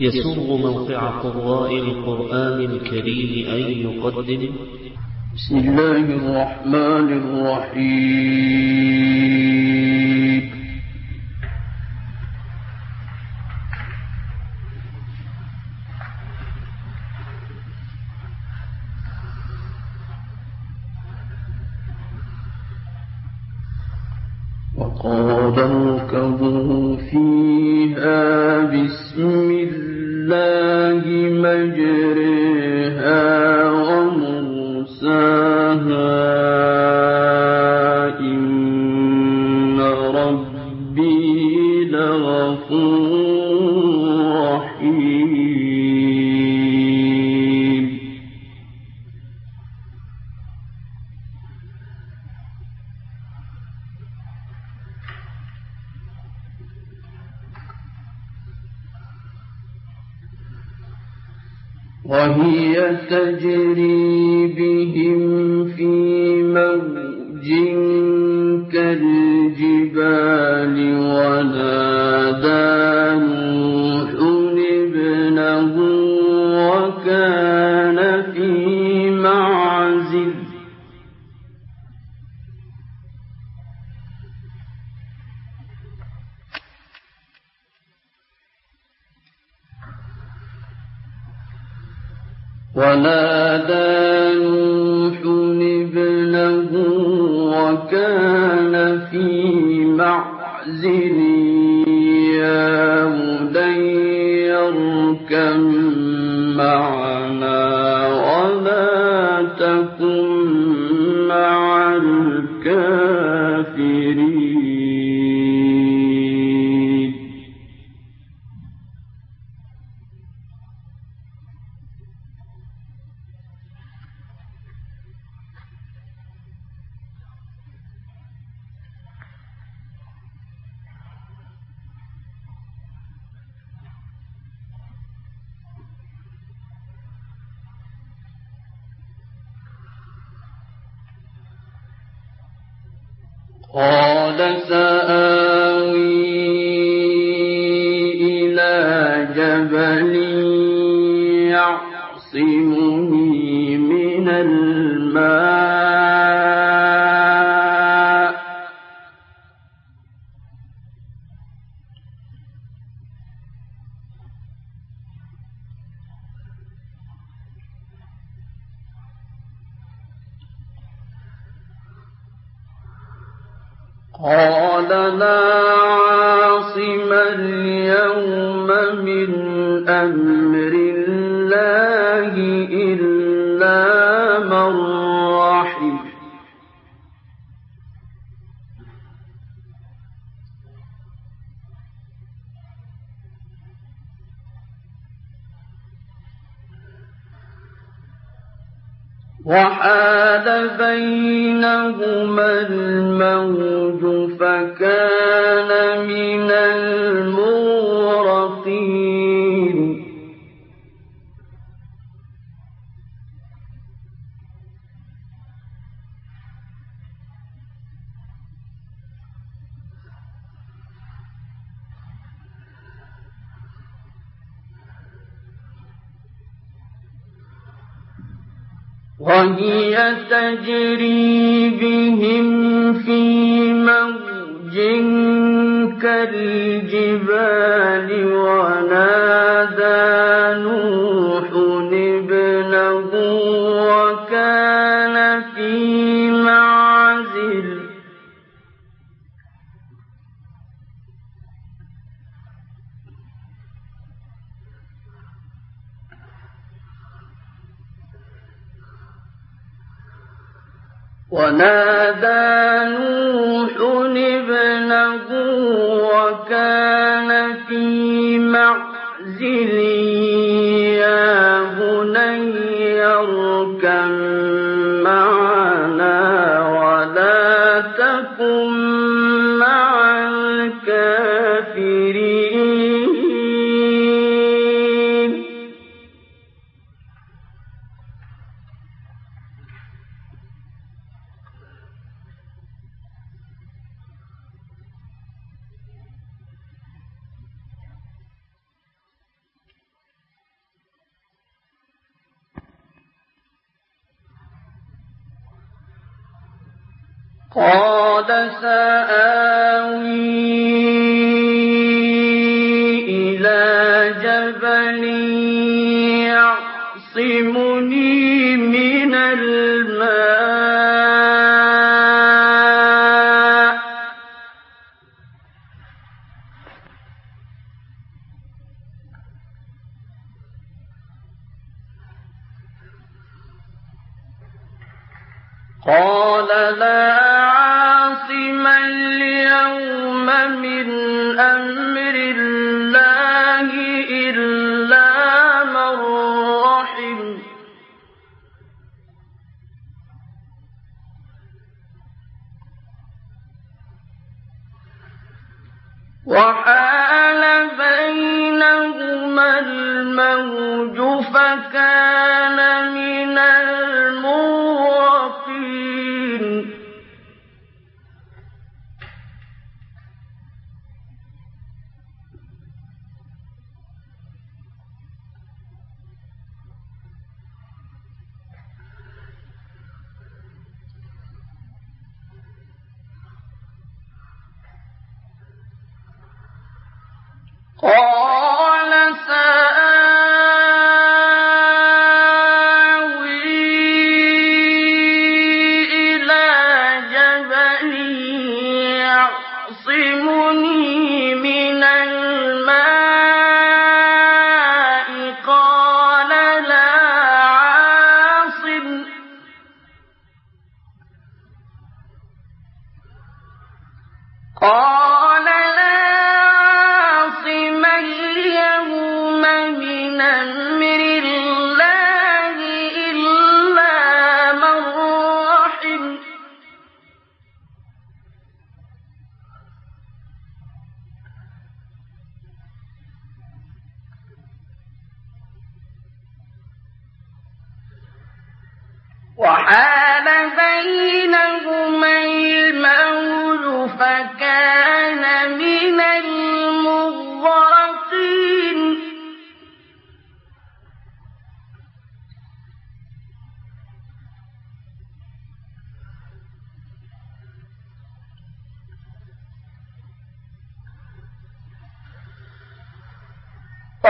يسر موقع قراء القرآن الكريم أن يقدم. بسم الله الرحمن الرحيم. وقال اركبوا فيها بسم الله مجرها ومرساها وهي تجري بهم ونادى نوح ابنه وكان في معزل يا بني اركب قال سآوي إلى جبل قال لا عاصم اليوم من أمر الله إلا من وحال بينهما الموج فكان من المغرقين وهي تجري بهم في موج كالجبال ونادى ونادى نوح ابنه وكان في معزل قال سآوي إلى جبل يعصمني من الماء. قال لا وحسن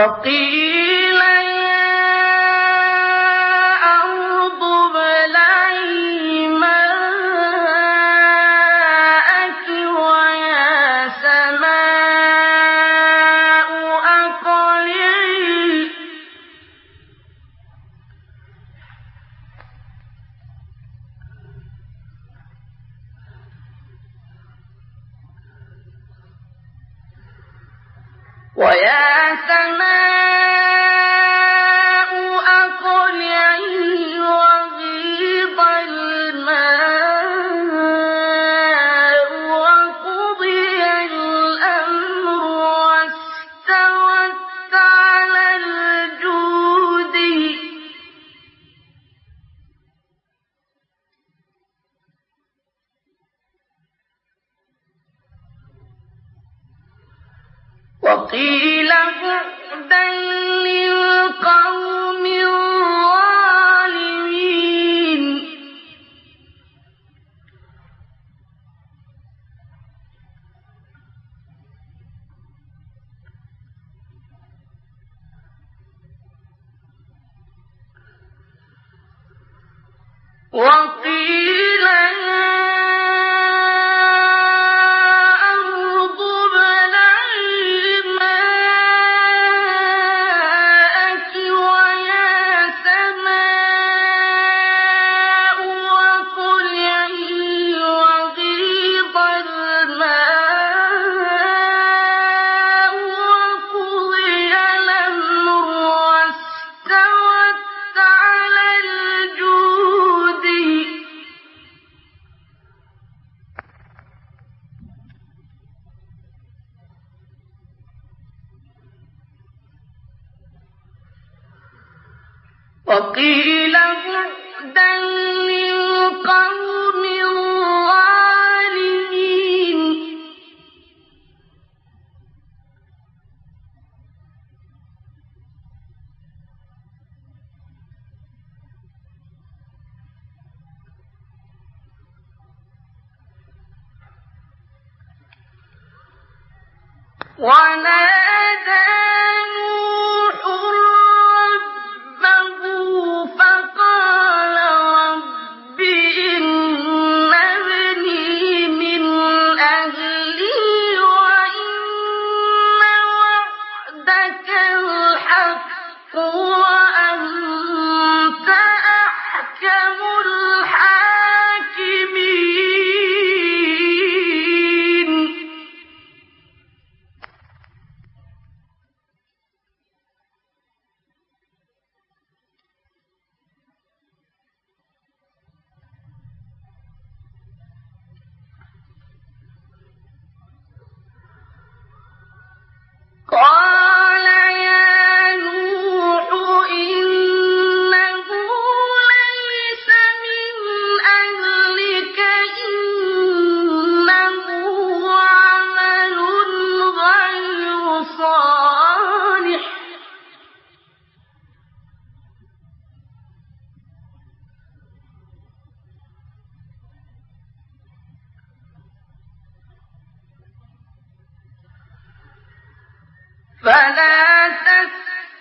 وقيل ويا سماء وقيل بعدا للقوم الظالمين. وقيل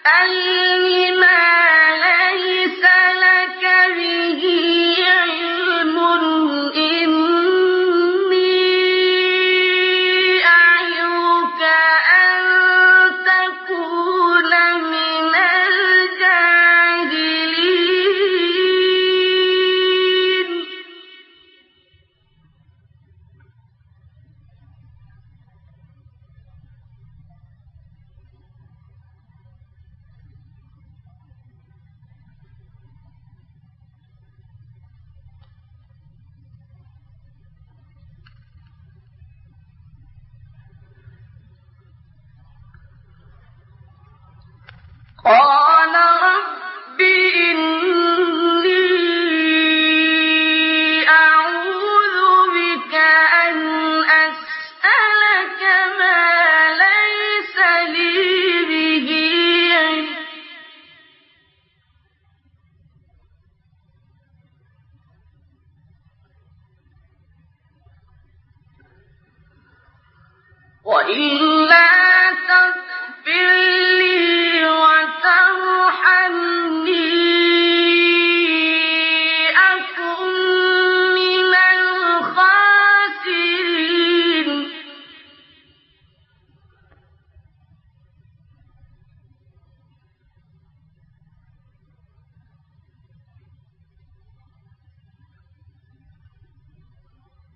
تسألني